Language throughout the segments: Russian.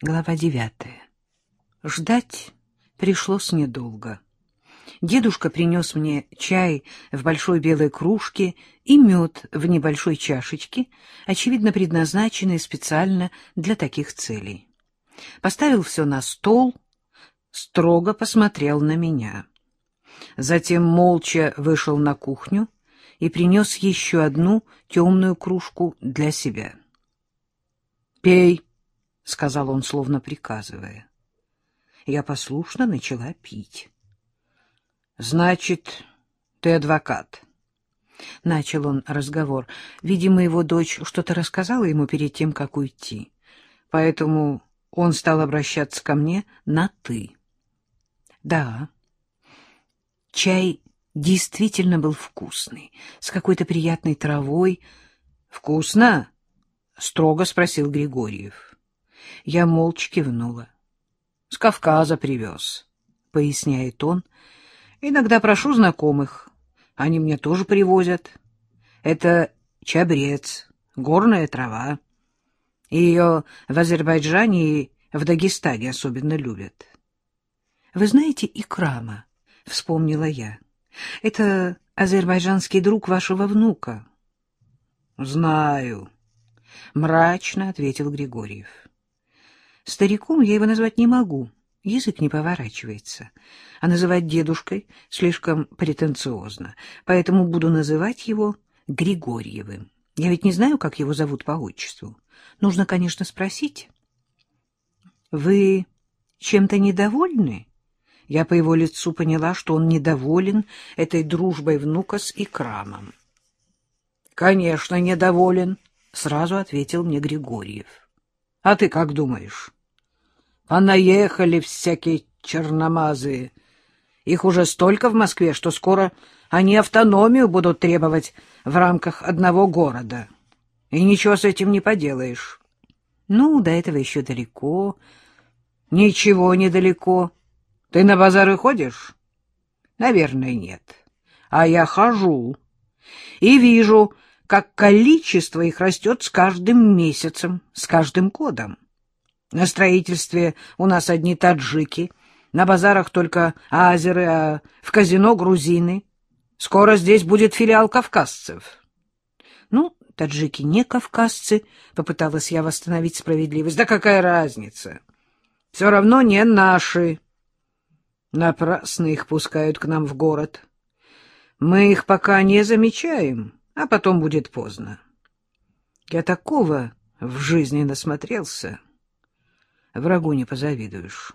Глава девятая. Ждать пришлось недолго. Дедушка принес мне чай в большой белой кружке и мед в небольшой чашечке, очевидно предназначенный специально для таких целей. Поставил все на стол, строго посмотрел на меня. Затем молча вышел на кухню и принес еще одну темную кружку для себя. — Пей! —— сказал он, словно приказывая. Я послушно начала пить. — Значит, ты адвокат? — начал он разговор. Видимо, его дочь что-то рассказала ему перед тем, как уйти. Поэтому он стал обращаться ко мне на «ты». — Да. Чай действительно был вкусный, с какой-то приятной травой. — Вкусно? — строго спросил Григорьев. Я молча кивнула. — С Кавказа привез, — поясняет он. — Иногда прошу знакомых. Они мне тоже привозят. Это чабрец, горная трава. Ее в Азербайджане и в Дагестане особенно любят. — Вы знаете Икрама? — вспомнила я. — Это азербайджанский друг вашего внука. — Знаю, — мрачно ответил Григорьев. Стариком я его назвать не могу, язык не поворачивается. А называть дедушкой слишком претенциозно, поэтому буду называть его Григорьевым. Я ведь не знаю, как его зовут по отчеству. Нужно, конечно, спросить. — Вы чем-то недовольны? Я по его лицу поняла, что он недоволен этой дружбой внука с Икрамом. — Конечно, недоволен, — сразу ответил мне Григорьев. — А ты как думаешь? А наехали всякие черномазые. Их уже столько в Москве, что скоро они автономию будут требовать в рамках одного города. И ничего с этим не поделаешь. Ну, до этого еще далеко. Ничего недалеко. Ты на базары ходишь? Наверное, нет. А я хожу и вижу, как количество их растет с каждым месяцем, с каждым годом. На строительстве у нас одни таджики, на базарах только азеры, а в казино грузины. Скоро здесь будет филиал кавказцев. Ну, таджики не кавказцы, попыталась я восстановить справедливость. Да какая разница? Все равно не наши. Напрасно их пускают к нам в город. Мы их пока не замечаем, а потом будет поздно. Я такого в жизни насмотрелся. Врагу не позавидуешь.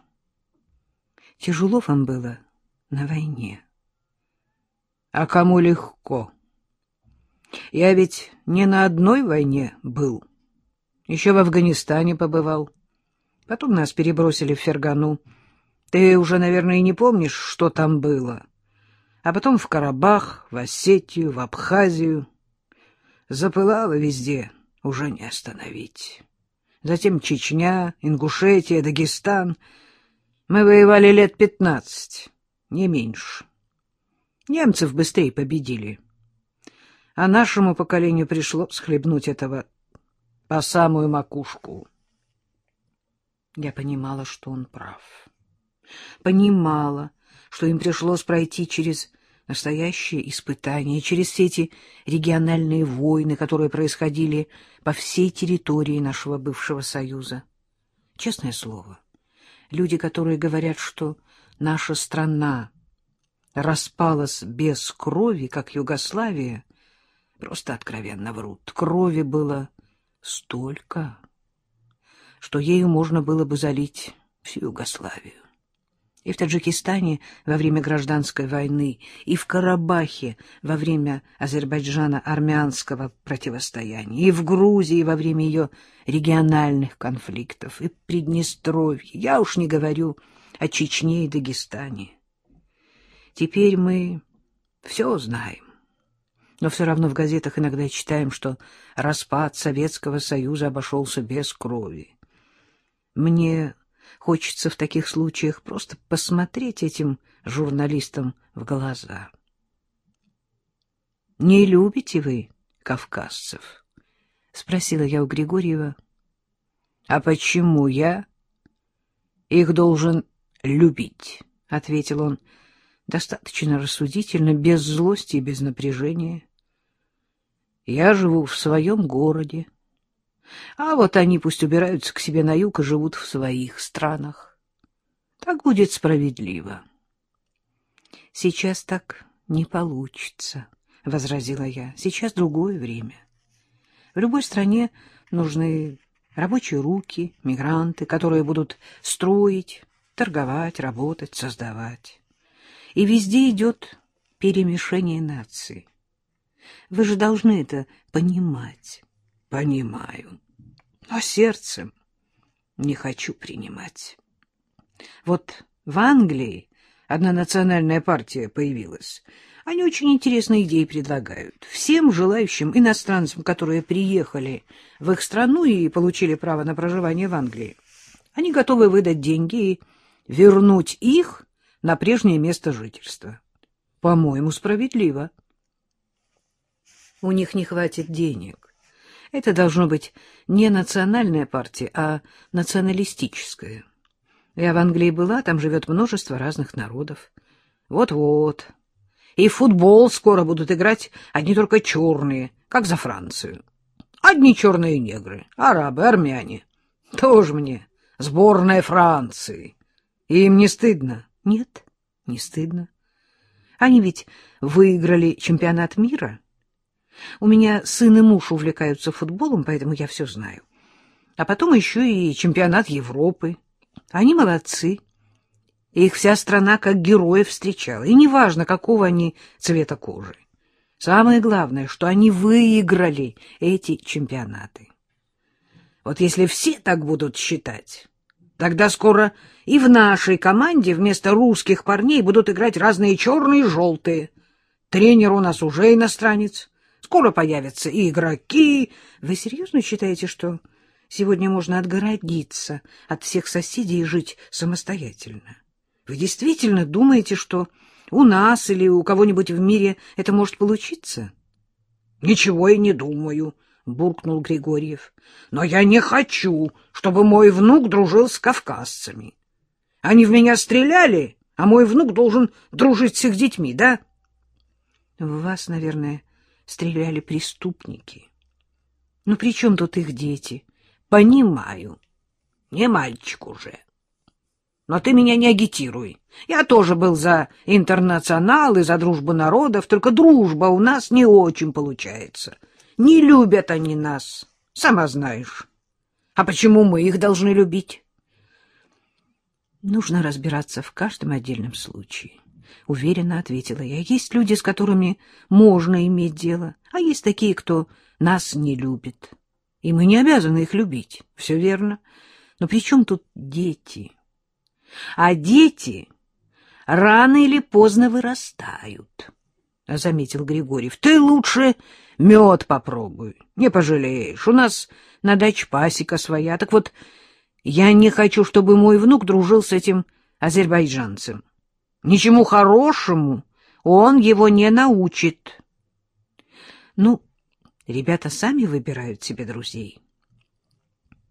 Тяжело вам было на войне. А кому легко? Я ведь не на одной войне был. Еще в Афганистане побывал. Потом нас перебросили в Фергану. Ты уже, наверное, не помнишь, что там было. А потом в Карабах, в Осетию, в Абхазию. Запылало везде, уже не остановить затем Чечня, Ингушетия, Дагестан. Мы воевали лет пятнадцать, не меньше. Немцев быстрее победили. А нашему поколению пришлось схлебнуть этого по самую макушку. Я понимала, что он прав. Понимала, что им пришлось пройти через настоящее испытание через все эти региональные войны, которые происходили по всей территории нашего бывшего Союза. Честное слово, люди, которые говорят, что наша страна распалась без крови, как Югославия, просто откровенно врут. Крови было столько, что ею можно было бы залить всю Югославию и в Таджикистане во время гражданской войны, и в Карабахе во время Азербайджана-армянского противостояния, и в Грузии во время ее региональных конфликтов, и Приднестровье, я уж не говорю о Чечне и Дагестане. Теперь мы все знаем, но все равно в газетах иногда читаем, что распад Советского Союза обошелся без крови. Мне Хочется в таких случаях просто посмотреть этим журналистам в глаза. — Не любите вы кавказцев? — спросила я у Григорьева. — А почему я Их должен любить, — ответил он, достаточно рассудительно, без злости и без напряжения. Я живу в своем городе, а вот они пусть убираются к себе на юг и живут в своих странах. Так будет справедливо. Сейчас так не получится, — возразила я. Сейчас другое время. В любой стране нужны рабочие руки, мигранты, которые будут строить, торговать, работать, создавать. И везде идет перемешение наций. Вы же должны это понимать. Понимаю. Но сердцем не хочу принимать. Вот в Англии одна национальная партия появилась. Они очень интересные идеи предлагают. Всем желающим иностранцам, которые приехали в их страну и получили право на проживание в Англии, они готовы выдать деньги и вернуть их на прежнее место жительства. По-моему, справедливо. У них не хватит денег. Это должно быть не национальная партия, а националистическая. Я в Англии была, там живет множество разных народов. Вот-вот. И в футбол скоро будут играть одни только черные, как за Францию. Одни черные негры, арабы, армяне. Тоже мне сборная Франции. Им не стыдно? Нет, не стыдно. Они ведь выиграли чемпионат мира. У меня сын и муж увлекаются футболом, поэтому я все знаю. А потом еще и чемпионат Европы. Они молодцы. Их вся страна как героев встречала. И неважно, какого они цвета кожи. Самое главное, что они выиграли эти чемпионаты. Вот если все так будут считать, тогда скоро и в нашей команде вместо русских парней будут играть разные черные и желтые. Тренер у нас уже иностранец. Скоро появятся и игроки. Вы серьезно считаете, что сегодня можно отгородиться от всех соседей и жить самостоятельно? Вы действительно думаете, что у нас или у кого-нибудь в мире это может получиться? — Ничего и не думаю, — буркнул Григорьев. — Но я не хочу, чтобы мой внук дружил с кавказцами. Они в меня стреляли, а мой внук должен дружить с их детьми, да? — В вас, наверное, стреляли преступники. Ну, при чем тут их дети? — Понимаю. Не мальчик уже. Но ты меня не агитируй. Я тоже был за интернационал и за дружбу народов, только дружба у нас не очень получается. Не любят они нас, сама знаешь. А почему мы их должны любить? Нужно разбираться в каждом отдельном случае. Уверенно ответила я. Есть люди, с которыми можно иметь дело, а есть такие, кто нас не любит. И мы не обязаны их любить. Все верно. Но при чем тут дети? А дети рано или поздно вырастают, — заметил Григорьев. — Ты лучше мед попробуй, не пожалеешь. У нас на даче пасека своя. Так вот, я не хочу, чтобы мой внук дружил с этим азербайджанцем. Ничему хорошему он его не научит. Ну, ребята сами выбирают себе друзей.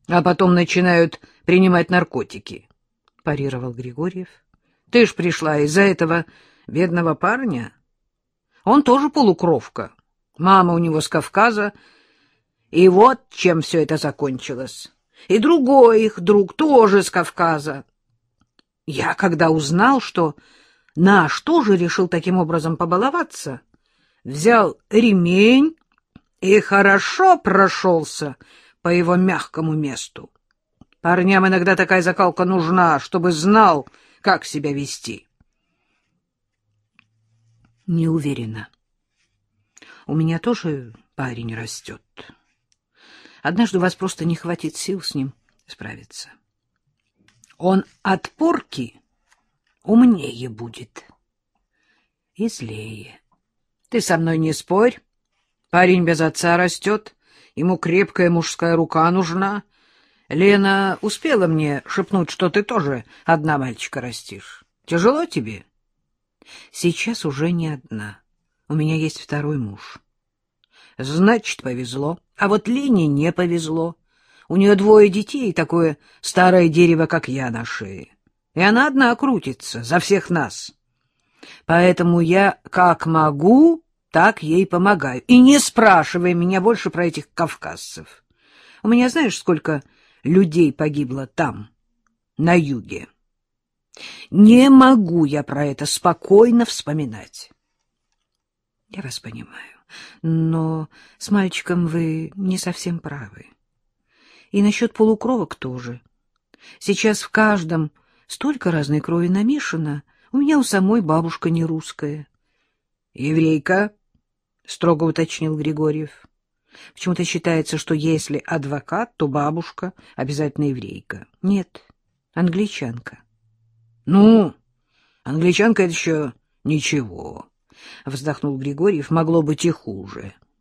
А потом начинают принимать наркотики. — парировал Григорьев. — Ты ж пришла из-за этого бедного парня. Он тоже полукровка. Мама у него с Кавказа. И вот чем все это закончилось. И другой их друг тоже с Кавказа. Я, когда узнал, что наш тоже решил таким образом побаловаться, взял ремень и хорошо прошелся по его мягкому месту. Парням иногда такая закалка нужна, чтобы знал, как себя вести. Не уверена. У меня тоже парень растет. Однажды у вас просто не хватит сил с ним справиться. Он от порки умнее будет и злее. Ты со мной не спорь. Парень без отца растет, ему крепкая мужская рука нужна, Лена успела мне шепнуть, что ты тоже одна мальчика растишь. Тяжело тебе? Сейчас уже не одна. У меня есть второй муж. Значит, повезло. А вот Лене не повезло. У нее двое детей и такое старое дерево, как я, на шее. И она одна крутится за всех нас. Поэтому я как могу, так ей помогаю. И не спрашивай меня больше про этих кавказцев. У меня знаешь, сколько людей погибло там, на юге? Не могу я про это спокойно вспоминать. Я вас понимаю, но с мальчиком вы не совсем правы. И насчет полукровок тоже. Сейчас в каждом столько разной крови намешано. У меня у самой бабушка не русская. — Еврейка? — строго уточнил Григорьев. Почему-то считается, что если адвокат, то бабушка обязательно еврейка. Нет, англичанка. — Ну, англичанка — это еще ничего, — вздохнул Григорьев. — Могло быть и хуже. —